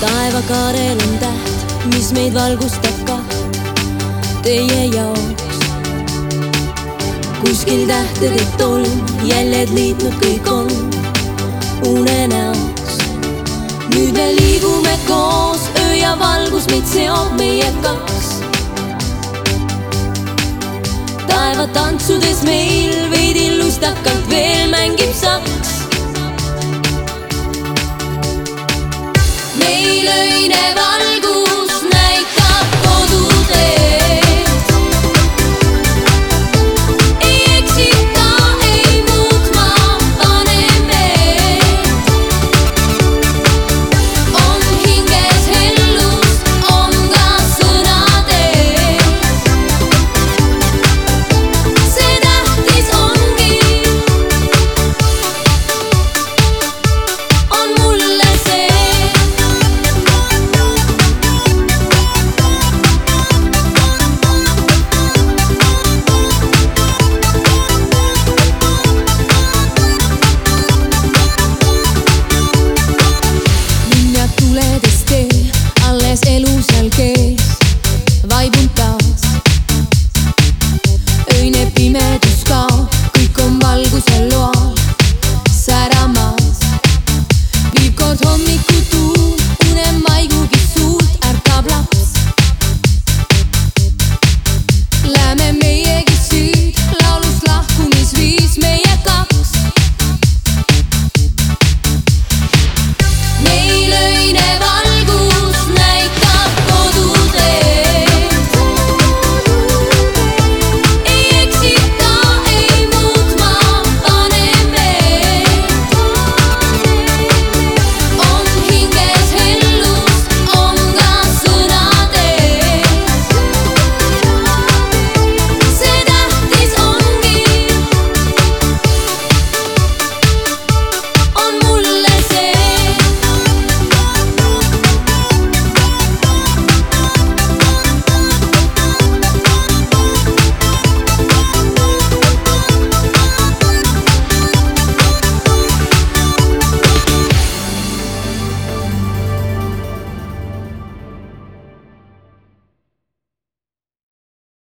taevakaarel on täht, mis meid valgustab ka teie jaoks. kuskil tähtede tolm, jäljed liitnud kõik on unenäoks. nüüd me liigume koos, öö ja valgus meid seob meie kaks. taeva tantsudes meil veidi lustakalt veel mängib saks. Meil öine